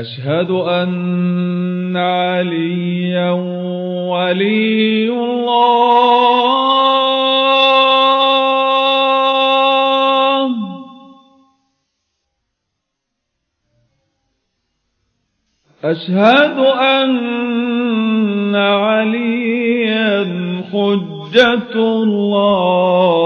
أشهد أن عليا ولي الله. أشهد أن عليا حجة الله.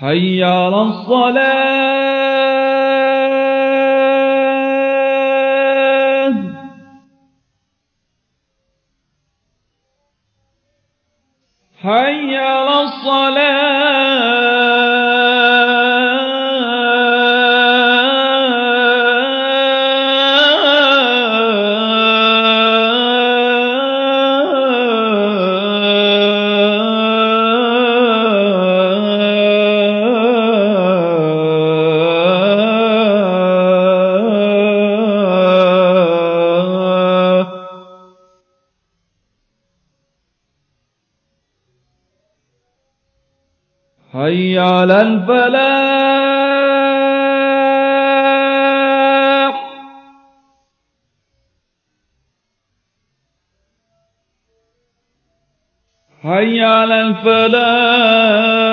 حي على الصلاة. حي على الفلاح حي على الفلاح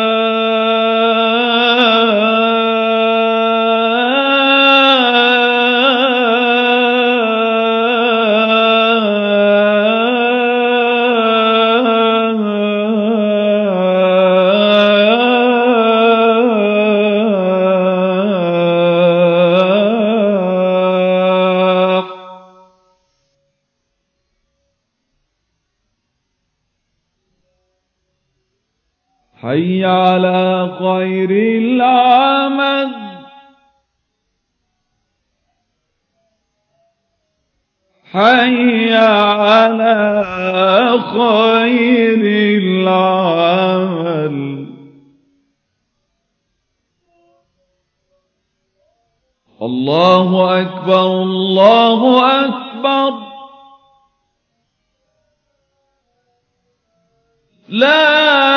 حي على خير العمل حي على خير العمل الله أكبر الله أكبر. لا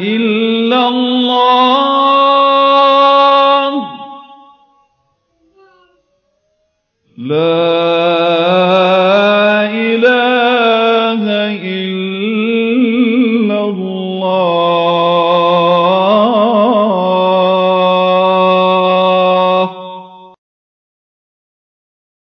إلا الله. لا